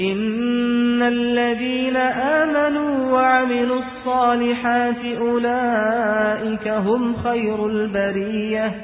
إن الذين آمنوا وعملوا الصالحات أولئك هم خير البرية